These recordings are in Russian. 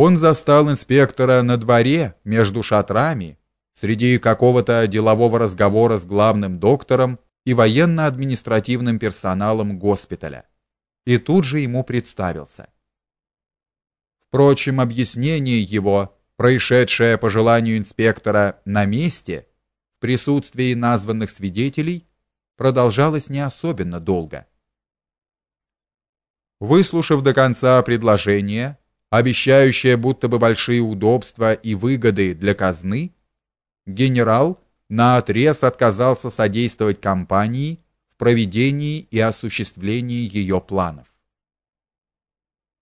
Он застал инспектора на дворе между шатрами, среди какого-то делового разговора с главным доктором и военно-административным персоналом госпиталя. И тут же ему представился. Впрочем, объяснение его, происшедшее по желанию инспектора на месте, в присутствии названных свидетелей, продолжалось не особенно долго. Выслушав до конца предложение, обещающее будто бы большие удобства и выгоды для казны, генерал наотрез отказался содействовать компании в проведении и осуществлении ее планов.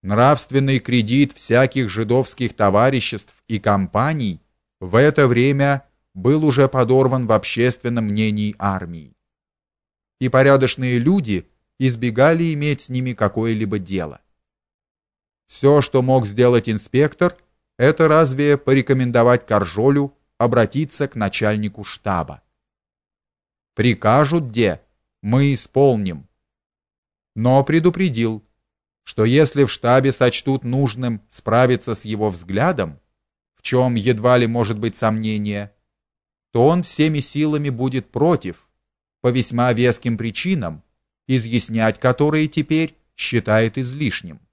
Нравственный кредит всяких жидовских товариществ и компаний в это время был уже подорван в общественном мнении армии. И порядочные люди избегали иметь с ними какое-либо дело. Все, что мог сделать инспектор, это разве порекомендовать Каржолю обратиться к начальнику штаба. Прикажут где, мы исполним. Но предупредил, что если в штабе сочтут нужным справиться с его взглядом, в чем едва ли может быть сомнение, то он всеми силами будет против, по весьма веским причинам, изъяснять которые теперь считает излишним.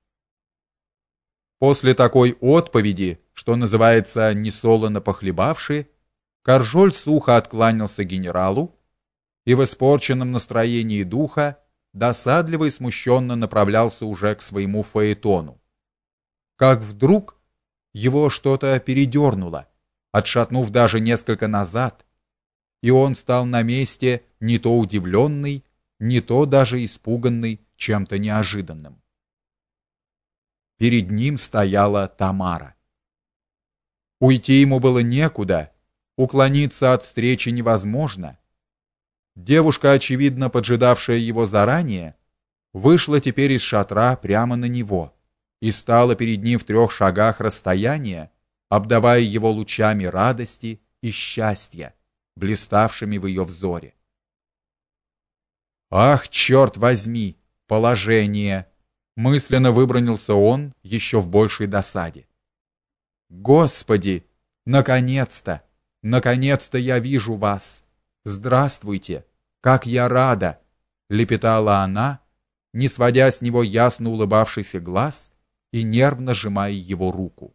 После такой отповеди, что называется несолоно похлебавши, Каржоль сухо откланялся генералу и в испорченном настроении духа досадливо и смущенно направлялся уже к своему фаэтону. Как вдруг его что-то передернуло, отшатнув даже несколько назад, и он стал на месте не то удивленный, не то даже испуганный чем-то неожиданным. Перед ним стояла Тамара. Уйти ему было некуда, уклониться от встречи невозможно. Девушка, очевидно поджидавшая его заранее, вышла теперь из шатра прямо на него и стала перед ним в трех шагах расстояния, обдавая его лучами радости и счастья, блиставшими в ее взоре. Ах, черт возьми, положение, мысленно выбронился он еще в большей досаде. Господи, наконец-то, наконец-то я вижу вас. Здравствуйте, как я рада, лепетала она, не сводя с него ясно улыбавшийся глаз и нервно сжимая его руку.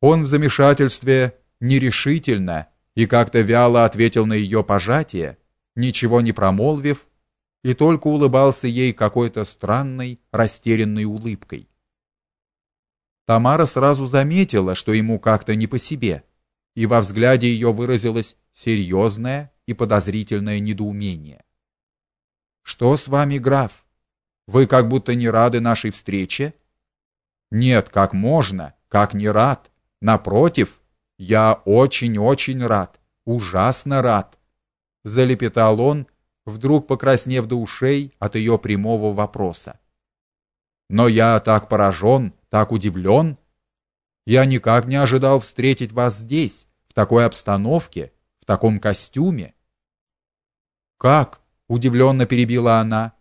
Он в замешательстве нерешительно и как-то вяло ответил на ее пожатие, ничего не промолвив, и только улыбался ей какой-то странной, растерянной улыбкой. Тамара сразу заметила, что ему как-то не по себе, и во взгляде ее выразилось серьезное и подозрительное недоумение. Что с вами, граф? Вы как будто не рады нашей встрече? Нет, как можно? Как не рад? Напротив, я очень-очень рад, ужасно рад залепетал он, вдруг покраснев до ушей от ее прямого вопроса. Но я так поражен, так удивлен. Я никак не ожидал встретить вас здесь, в такой обстановке, в таком костюме. Как? удивленно перебила она.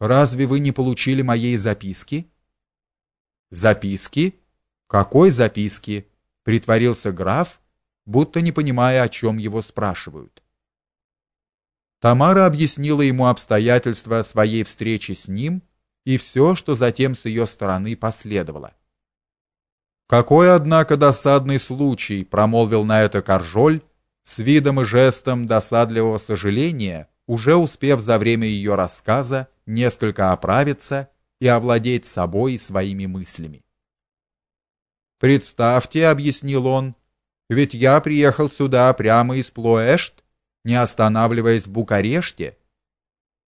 Разве вы не получили моей записки? Записки? Какой записки? притворился граф, будто не понимая, о чем его спрашивают. Тамара объяснила ему обстоятельства своей встречи с ним и все, что затем с ее стороны последовало. Какой, однако, досадный случай, промолвил на это Каржоль с видом и жестом досадливого сожаления, уже успев за время ее рассказа несколько оправиться и овладеть собой и своими мыслями. Представьте, объяснил он, ведь я приехал сюда прямо из Плоэшт не останавливаясь в Букареште.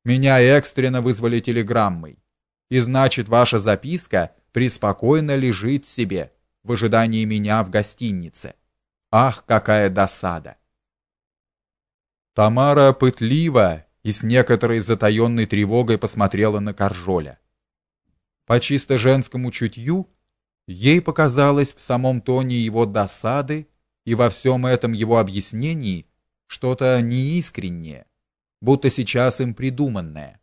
Меня экстренно вызвали телеграммой. И значит, ваша записка преспокойно лежит себе в ожидании меня в гостинице. Ах, какая досада. Тамара пытливо и с некоторой затаённой тревогой посмотрела на Каржоля. По чисто женскому чутью ей показалось в самом тоне его досады и во всем этом его объяснении что-то неискреннее, будто сейчас им придуманное.